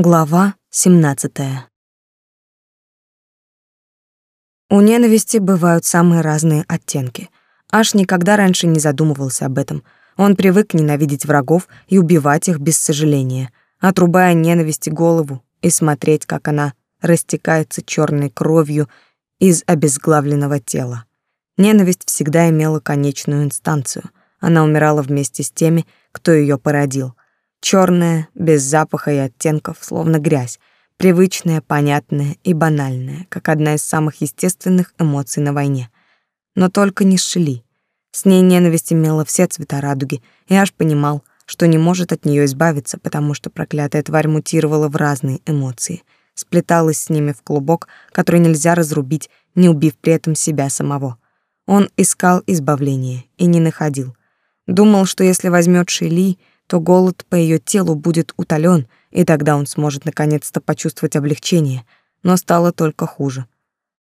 Глава 17. У ненависти бывают самые разные оттенки. Аж никогда раньше не задумывался об этом. Он привык ненавидеть врагов и убивать их без сожаления, отрубая ненависти голову и смотреть, как она растекается черной кровью из обезглавленного тела. Ненависть всегда имела конечную инстанцию. Она умирала вместе с теми, кто ее породил. Черная, без запаха и оттенков, словно грязь, привычная, понятная и банальная, как одна из самых естественных эмоций на войне. Но только не Шили. С ней ненависть имела все цвета радуги, и аж понимал, что не может от нее избавиться, потому что проклятая тварь мутировала в разные эмоции, сплеталась с ними в клубок, который нельзя разрубить, не убив при этом себя самого. Он искал избавления и не находил. Думал, что если возьмет Шили, то голод по ее телу будет утолен, и тогда он сможет наконец-то почувствовать облегчение, но стало только хуже.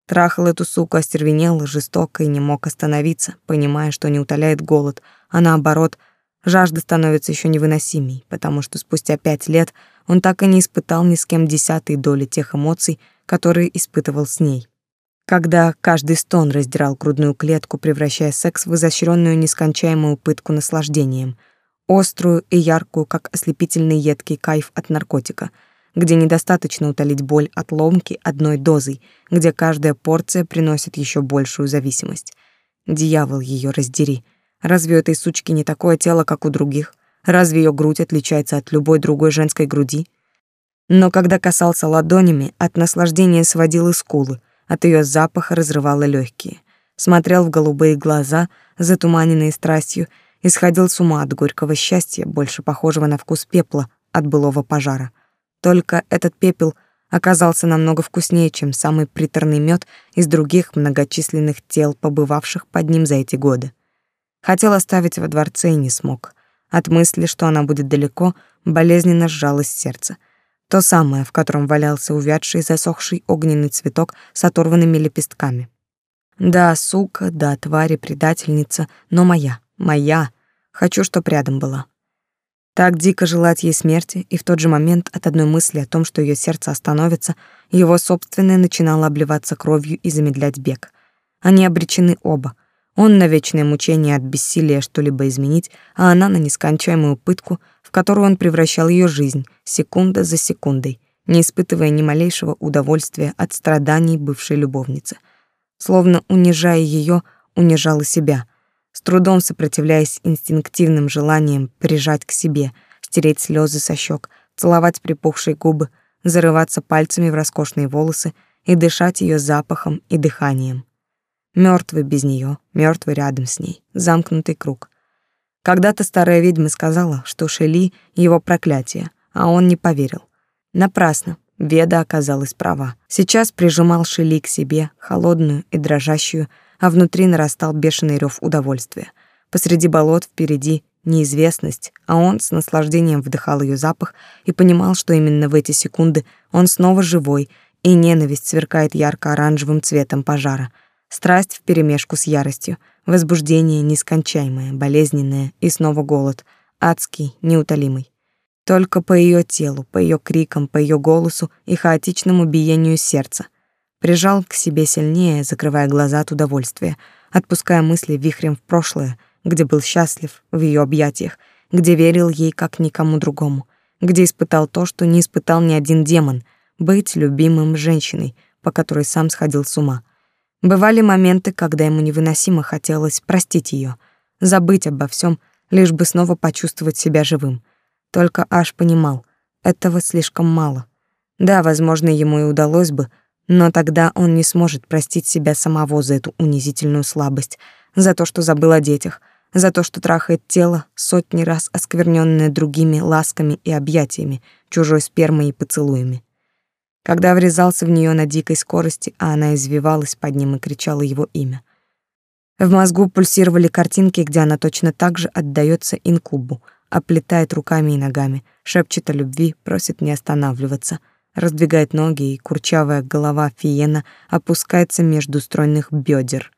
Трахал эту суку остервенело, жестоко и не мог остановиться, понимая, что не утоляет голод, а наоборот, жажда становится еще невыносимей, потому что спустя пять лет он так и не испытал ни с кем десятой доли тех эмоций, которые испытывал с ней. Когда каждый стон раздирал грудную клетку, превращая секс в изощренную нескончаемую пытку наслаждением — острую и яркую, как ослепительный едкий кайф от наркотика, где недостаточно утолить боль от ломки одной дозой, где каждая порция приносит еще большую зависимость. Дьявол ее раздери. Разве у этой сучки не такое тело, как у других? Разве ее грудь отличается от любой другой женской груди? Но когда касался ладонями, от наслаждения сводил и скулы, от ее запаха разрывало легкие. Смотрел в голубые глаза, затуманенные страстью, и сходил с ума от горького счастья, больше похожего на вкус пепла от былого пожара. Только этот пепел оказался намного вкуснее, чем самый приторный мед из других многочисленных тел, побывавших под ним за эти годы. Хотел оставить во дворце и не смог. От мысли, что она будет далеко, болезненно сжалось сердце. То самое, в котором валялся увядший засохший огненный цветок с оторванными лепестками. Да, сука, да, тварь и предательница, но моя, моя, Хочу, чтоб рядом была. Так дико желать ей смерти, и в тот же момент от одной мысли о том, что ее сердце остановится, его собственное начинало обливаться кровью и замедлять бег. Они обречены оба. Он на вечное мучение от бессилия что-либо изменить, а она на нескончаемую пытку, в которую он превращал ее жизнь, секунда за секундой, не испытывая ни малейшего удовольствия от страданий бывшей любовницы. Словно унижая ее, унижала себя — с трудом сопротивляясь инстинктивным желаниям прижать к себе, стереть слезы со щек, целовать припухшие губы, зарываться пальцами в роскошные волосы и дышать ее запахом и дыханием. Мертвый без нее, мертвый рядом с ней, замкнутый круг. Когда-то старая ведьма сказала, что Шели — его проклятие, а он не поверил. Напрасно. Веда оказалась права. Сейчас прижимал Шели к себе, холодную и дрожащую, а внутри нарастал бешеный рев удовольствия. Посреди болот впереди неизвестность, а он с наслаждением вдыхал ее запах и понимал, что именно в эти секунды он снова живой, и ненависть сверкает ярко-оранжевым цветом пожара. Страсть вперемешку с яростью, возбуждение нескончаемое, болезненное и снова голод, адский, неутолимый. Только по ее телу, по ее крикам, по ее голосу и хаотичному биению сердца прижал к себе сильнее, закрывая глаза от удовольствия, отпуская мысли вихрем в прошлое, где был счастлив в ее объятиях, где верил ей как никому другому, где испытал то, что не испытал ни один демон — быть любимым женщиной, по которой сам сходил с ума. Бывали моменты, когда ему невыносимо хотелось простить ее, забыть обо всем, лишь бы снова почувствовать себя живым. Только Аш понимал, этого слишком мало. Да, возможно, ему и удалось бы — но тогда он не сможет простить себя самого за эту унизительную слабость, за то, что забыл о детях, за то, что трахает тело, сотни раз оскверненное другими ласками и объятиями, чужой спермой и поцелуями. Когда врезался в нее на дикой скорости, а она извивалась под ним и кричала его имя. В мозгу пульсировали картинки, где она точно так же отдаётся инкубу, оплетает руками и ногами, шепчет о любви, просит не останавливаться — раздвигает ноги, и курчавая голова Фиена опускается между стройных бедер.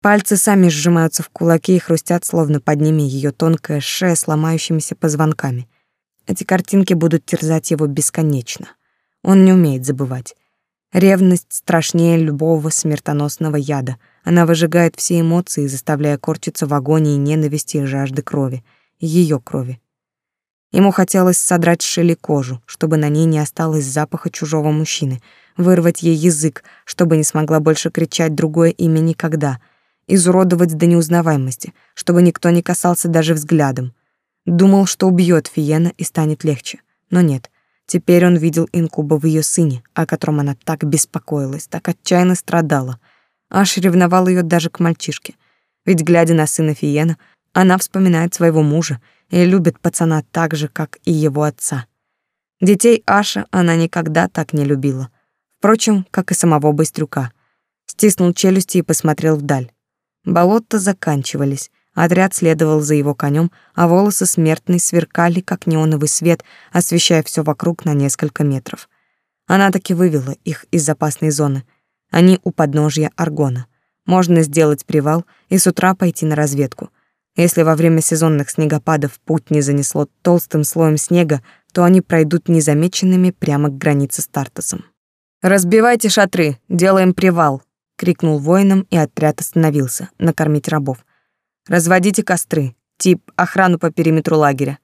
Пальцы сами сжимаются в кулаки и хрустят, словно под ними ее тонкая шея с ломающимися позвонками. Эти картинки будут терзать его бесконечно. Он не умеет забывать. Ревность страшнее любого смертоносного яда. Она выжигает все эмоции, заставляя корчиться в агонии ненависти и жажды крови. Ее крови. Ему хотелось содрать с Шелли кожу, чтобы на ней не осталось запаха чужого мужчины, вырвать ей язык, чтобы не смогла больше кричать другое имя никогда, изуродовать до неузнаваемости, чтобы никто не касался даже взглядом. Думал, что убьет Фиена и станет легче. Но нет — Теперь он видел инкуба в ее сыне, о котором она так беспокоилась, так отчаянно страдала. Аж ревновал ее даже к мальчишке. Ведь, глядя на сына Фиена, она вспоминает своего мужа и любит пацана так же, как и его отца. Детей Аша она никогда так не любила. Впрочем, как и самого Быстрюка. Стиснул челюсти и посмотрел вдаль. Болота заканчивались, Отряд следовал за его конем, а волосы смертной сверкали, как неоновый свет, освещая все вокруг на несколько метров. Она таки вывела их из опасной зоны. Они у подножья Аргона. Можно сделать привал и с утра пойти на разведку. Если во время сезонных снегопадов путь не занесло толстым слоем снега, то они пройдут незамеченными прямо к границе с Тартасом. «Разбивайте шатры, делаем привал!» — крикнул воинам, и отряд остановился, накормить рабов. Разводите костры. Тип охрану по периметру лагеря.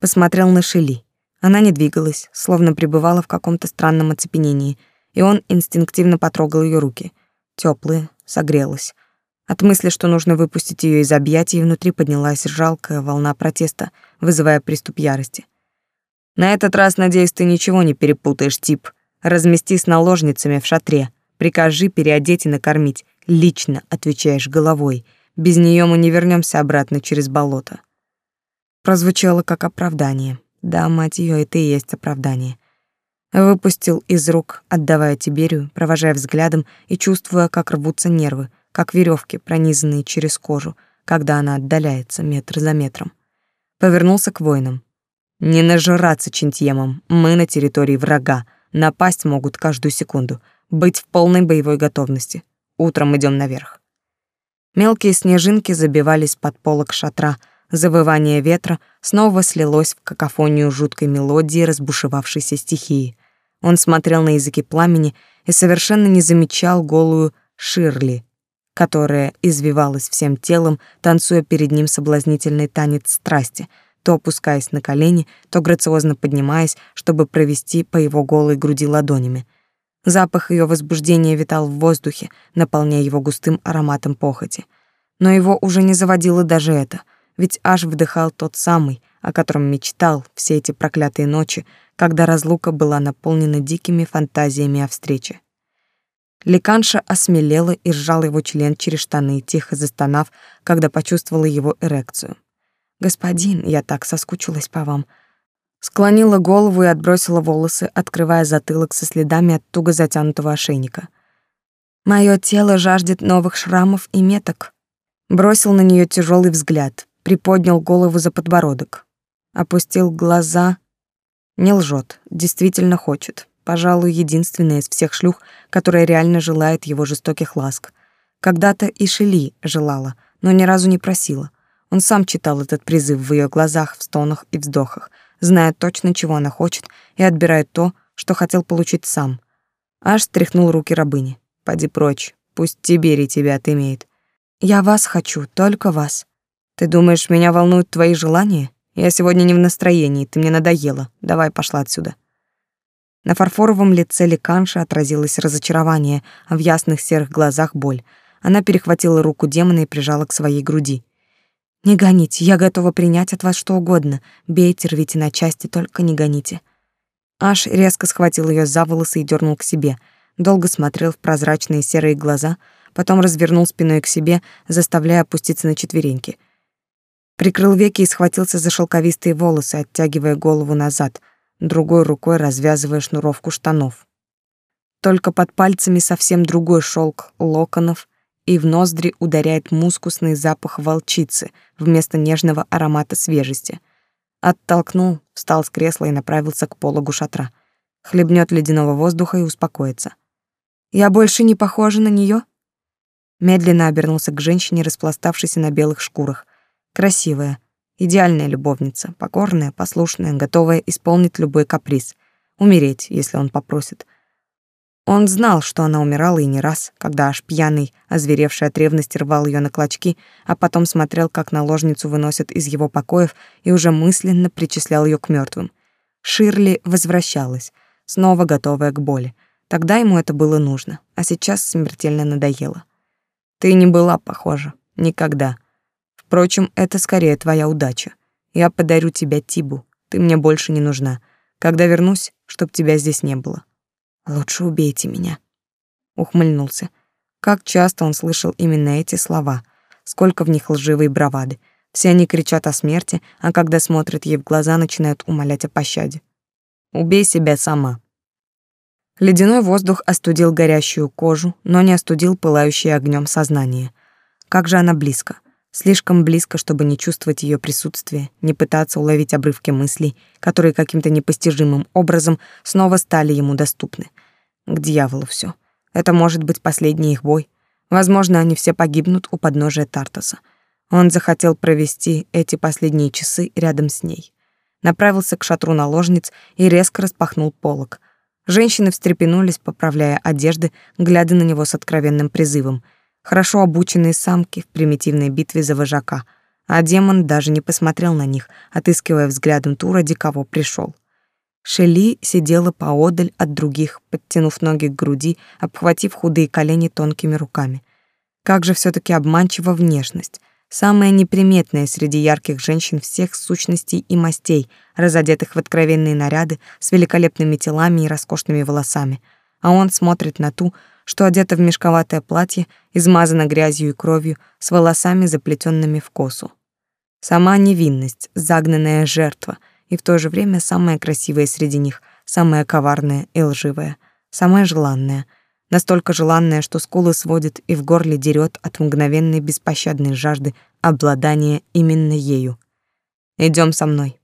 Посмотрел на Шели. Она не двигалась, словно пребывала в каком-то странном оцепенении, и он инстинктивно потрогал ее руки. Теплые, согрелась. От мысли, что нужно выпустить ее из объятий, внутри поднялась жалкая волна протеста, вызывая приступ ярости. «На этот раз, надеюсь, ты ничего не перепутаешь, тип. Размести с наложницами в шатре. Прикажи переодеть и накормить. Лично отвечаешь головой. Без нее мы не вернемся обратно через болото. Прозвучало как оправдание. Да, мать ее, это и есть оправдание. Выпустил из рук, отдавая Тиберию, провожая взглядом и чувствуя, как рвутся нервы, как веревки, пронизанные через кожу, когда она отдаляется метр за метром. Повернулся к воинам. «Не нажираться чинтьемом, мы на территории врага, напасть могут каждую секунду, быть в полной боевой готовности. Утром идем наверх». Мелкие снежинки забивались под полок шатра, завывание ветра снова слилось в какофонию жуткой мелодии разбушевавшейся стихии. Он смотрел на языки пламени и совершенно не замечал голую Ширли, которая извивалась всем телом, танцуя перед ним соблазнительный танец страсти, то опускаясь на колени, то грациозно поднимаясь, чтобы провести по его голой груди ладонями — Запах ее возбуждения витал в воздухе, наполняя его густым ароматом похоти. Но его уже не заводило даже это, ведь аж вдыхал тот самый, о котором мечтал все эти проклятые ночи, когда разлука была наполнена дикими фантазиями о встрече. Ликанша осмелела и сжала его член через штаны, тихо застонав, когда почувствовала его эрекцию. «Господин, я так соскучилась по вам», Склонила голову и отбросила волосы, открывая затылок со следами от туго затянутого ошейника. Мое тело жаждет новых шрамов и меток. Бросил на нее тяжелый взгляд, приподнял голову за подбородок. Опустил глаза. Не лжет, действительно хочет. Пожалуй, единственная из всех шлюх, которая реально желает его жестоких ласк. Когда-то и Шели желала, но ни разу не просила. Он сам читал этот призыв в ее глазах, в стонах и вздохах — зная точно, чего она хочет, и отбирает то, что хотел получить сам. Аж стряхнул руки рабыни. «Поди прочь, пусть Тибери тебя отымеет. Я вас хочу, только вас. Ты думаешь, меня волнуют твои желания? Я сегодня не в настроении, ты мне надоела. Давай, пошла отсюда». На фарфоровом лице Ликанши отразилось разочарование, а в ясных серых глазах боль. Она перехватила руку демона и прижала к своей груди. Не гоните, я готова принять от вас что угодно. Бейте, рвите на части, только не гоните. Аш резко схватил ее за волосы и дернул к себе. Долго смотрел в прозрачные серые глаза, потом развернул спиной к себе, заставляя опуститься на четвереньки. Прикрыл веки и схватился за шелковистые волосы, оттягивая голову назад, другой рукой развязывая шнуровку штанов. Только под пальцами совсем другой шелк локонов, и в ноздри ударяет мускусный запах волчицы вместо нежного аромата свежести. Оттолкнул, встал с кресла и направился к пологу шатра. Хлебнет ледяного воздуха и успокоится. «Я больше не похожа на нее? Медленно обернулся к женщине, распластавшейся на белых шкурах. Красивая, Идеальная любовница, покорная, послушная, готовая исполнить любой каприз, умереть, если он попросит. Он знал, что она умирала и не раз, когда аж пьяный, озверевший от ревности рвал ее на клочки, а потом смотрел, как наложницу выносят из его покоев и уже мысленно причислял ее к мертвым. Ширли возвращалась, снова готовая к боли. Тогда ему это было нужно, а сейчас смертельно надоело. Ты не была похожа. Никогда. Впрочем, это скорее твоя удача. Я подарю тебя Тибу. Ты мне больше не нужна. Когда вернусь, чтоб тебя здесь не было. Лучше убейте меня. Ухмыльнулся. Как часто он слышал именно эти слова. Сколько в них лживой бравады. Все они кричат о смерти, а когда смотрят ей в глаза, начинают умолять о пощаде. Убей себя сама. Ледяной воздух остудил горящую кожу, но не остудил пылающее огнем сознание. Как же она близко. Слишком близко, чтобы не чувствовать ее присутствие, не пытаться уловить обрывки мыслей, которые каким-то непостижимым образом снова стали ему доступны. К дьяволу все. Это может быть последний их бой. Возможно, они все погибнут у подножия Тартаса. Он захотел провести эти последние часы рядом с ней. Направился к шатру наложниц и резко распахнул полог. Женщины встрепенулись, поправляя одежды, глядя на него с откровенным призывом — хорошо обученные самки в примитивной битве за вожака, а демон даже не посмотрел на них, отыскивая взглядом ту, ради кого пришел. Шели сидела поодаль от других, подтянув ноги к груди, обхватив худые колени тонкими руками. Как же все таки обманчива внешность, самая неприметная среди ярких женщин всех сущностей и мастей, разодетых в откровенные наряды с великолепными телами и роскошными волосами. А он смотрит на ту, что одета в мешковатое платье, измазана грязью и кровью, с волосами, заплетенными в косу. Сама невинность, загнанная жертва, и в то же время самая красивая среди них, самая коварная и лживая, самая желанная, настолько желанная, что скулы сводит и в горле дерет от мгновенной беспощадной жажды обладания именно ею. Идем со мной.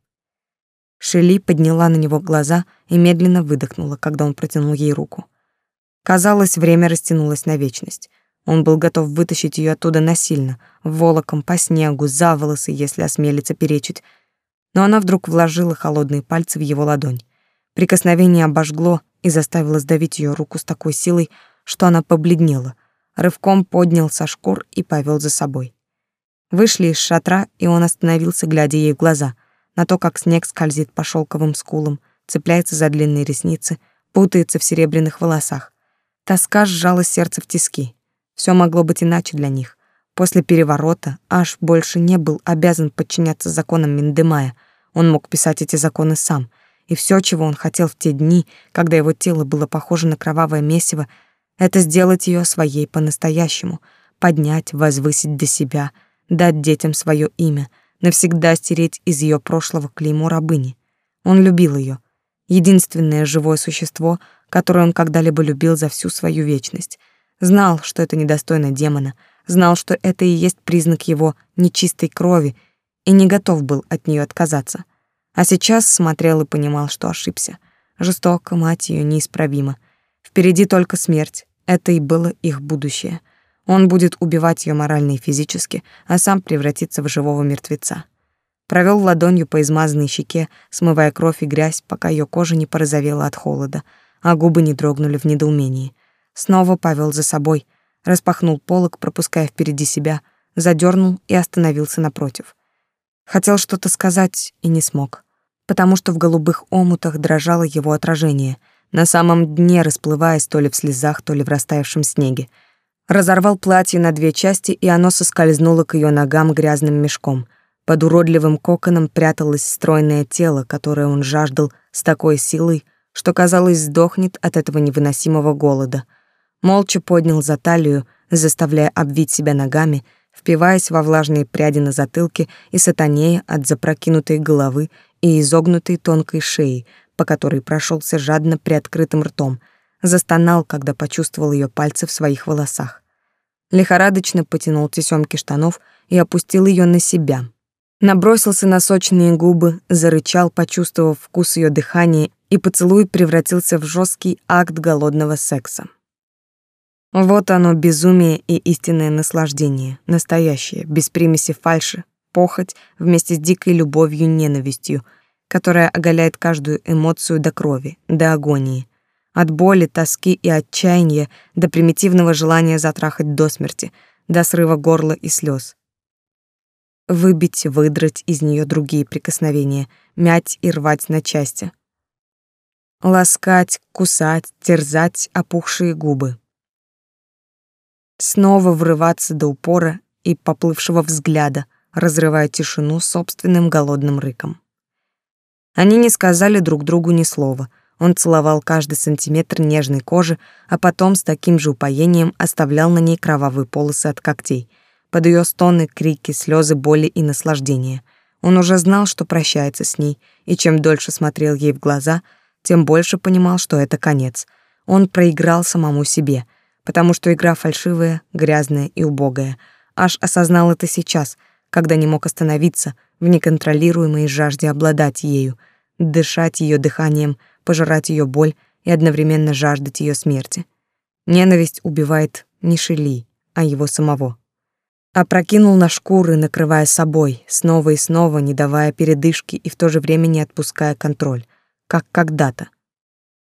Шели подняла на него глаза и медленно выдохнула, когда он протянул ей руку. Казалось, время растянулось на вечность. Он был готов вытащить ее оттуда насильно, волоком по снегу, за волосы, если осмелится перечить. Но она вдруг вложила холодные пальцы в его ладонь. Прикосновение обожгло и заставило сдавить ее руку с такой силой, что она побледнела. Рывком поднял со шкур и повел за собой. Вышли из шатра, и он остановился, глядя ей в глаза, на то, как снег скользит по шелковым скулам, цепляется за длинные ресницы, путается в серебряных волосах. Тоска сжала сердце в тиски. Все могло быть иначе для них. После переворота Аш больше не был обязан подчиняться законам Миндемая. Он мог писать эти законы сам. И все, чего он хотел в те дни, когда его тело было похоже на кровавое месиво, это сделать ее своей по-настоящему, поднять, возвысить до себя, дать детям свое имя, навсегда стереть из ее прошлого клеймо рабыни. Он любил ее, единственное живое существо — которую он когда-либо любил за всю свою вечность. Знал, что это недостойно демона, знал, что это и есть признак его нечистой крови, и не готов был от нее отказаться. А сейчас смотрел и понимал, что ошибся. Жестоко, мать ее неисправима. Впереди только смерть. Это и было их будущее. Он будет убивать ее морально и физически, а сам превратиться в живого мертвеца. Провел ладонью по измазанной щеке, смывая кровь и грязь, пока ее кожа не порозовела от холода — а губы не дрогнули в недоумении. Снова повел за собой, распахнул полог, пропуская впереди себя, задернул и остановился напротив. Хотел что-то сказать и не смог, потому что в голубых омутах дрожало его отражение, на самом дне расплываясь то ли в слезах, то ли в растаявшем снеге. Разорвал платье на две части, и оно соскользнуло к ее ногам грязным мешком. Под уродливым коконом пряталось стройное тело, которое он жаждал с такой силой, что, казалось, сдохнет от этого невыносимого голода. Молча поднял за талию, заставляя обвить себя ногами, впиваясь во влажные пряди на затылке и сатанея от запрокинутой головы и изогнутой тонкой шеи, по которой прошелся жадно приоткрытым ртом, застонал, когда почувствовал ее пальцы в своих волосах. Лихорадочно потянул тесемки штанов и опустил ее на себя. Набросился на сочные губы, зарычал, почувствовав вкус ее дыхания и поцелуй превратился в жесткий акт голодного секса. Вот оно, безумие и истинное наслаждение, настоящее, без примеси фальши, похоть вместе с дикой любовью ненавистью, которая оголяет каждую эмоцию до крови, до агонии. От боли, тоски и отчаяния до примитивного желания затрахать до смерти, до срыва горла и слез. Выбить, выдрать из нее другие прикосновения, мять и рвать на части. Ласкать, кусать, терзать опухшие губы. Снова врываться до упора и поплывшего взгляда, разрывая тишину собственным голодным рыком. Они не сказали друг другу ни слова. Он целовал каждый сантиметр нежной кожи, а потом с таким же упоением оставлял на ней кровавые полосы от когтей. Под ее стоны, крики, слезы боли и наслаждения. Он уже знал, что прощается с ней, и чем дольше смотрел ей в глаза, тем больше понимал, что это конец. Он проиграл самому себе, потому что игра фальшивая, грязная и убогая. Аж осознал это сейчас, когда не мог остановиться в неконтролируемой жажде обладать ею, дышать ее дыханием, пожирать ее боль и одновременно жаждать ее смерти. Ненависть убивает не Шели, а его самого. Опрокинул на шкуры, накрывая собой, снова и снова, не давая передышки и в то же время не отпуская контроль, как когда-то.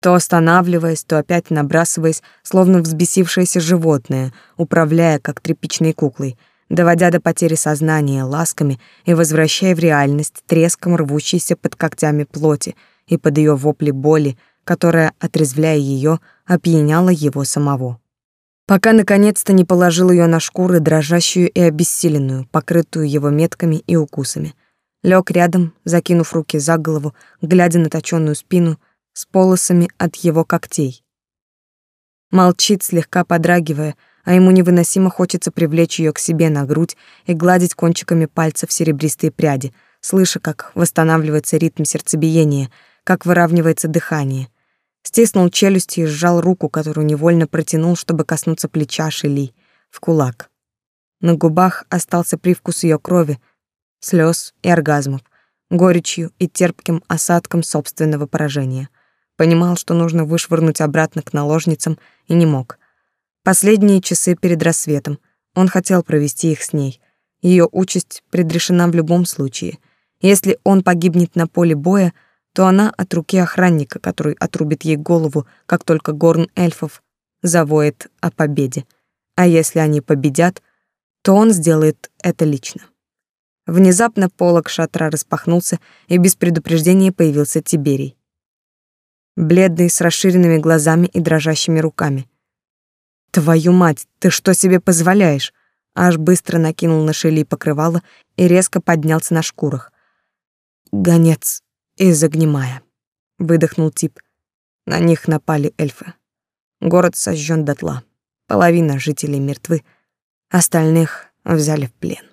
То останавливаясь, то опять набрасываясь, словно взбесившееся животное, управляя как тряпичной куклой — доводя до потери сознания ласками и возвращая в реальность треском рвущейся под когтями плоти и под ее вопли боли, которая, отрезвляя ее, опьяняла его самого. Пока наконец-то не положил ее на шкуры, дрожащую и обессиленную, покрытую его метками и укусами. Лег рядом, закинув руки за голову, глядя на точенную спину с полосами от его когтей. Молчит, слегка подрагивая, а ему невыносимо хочется привлечь ее к себе на грудь и гладить кончиками пальцев серебристые пряди, слыша, как восстанавливается ритм сердцебиения, как выравнивается дыхание. Стиснул челюсти и сжал руку, которую невольно протянул, чтобы коснуться плеча Шели, в кулак. На губах остался привкус ее крови, слез и оргазмов, горечью и терпким осадком собственного поражения. Понимал, что нужно вышвырнуть обратно к наложницам, и не мог. Последние часы перед рассветом. Он хотел провести их с ней. Ее участь предрешена в любом случае. Если он погибнет на поле боя, то она от руки охранника, который отрубит ей голову, как только горн эльфов завоет о победе. А если они победят, то он сделает это лично. Внезапно полог шатра распахнулся, и без предупреждения появился Тиберий. Бледный, с расширенными глазами и дрожащими руками. Твою мать, ты что себе позволяешь? Аж быстро накинул на Шели покрывало и резко поднялся на шкурах. Гонец из огнемая. Выдохнул тип. На них напали эльфы. Город сожжен дотла. Половина жителей мертвы, остальных взяли в плен.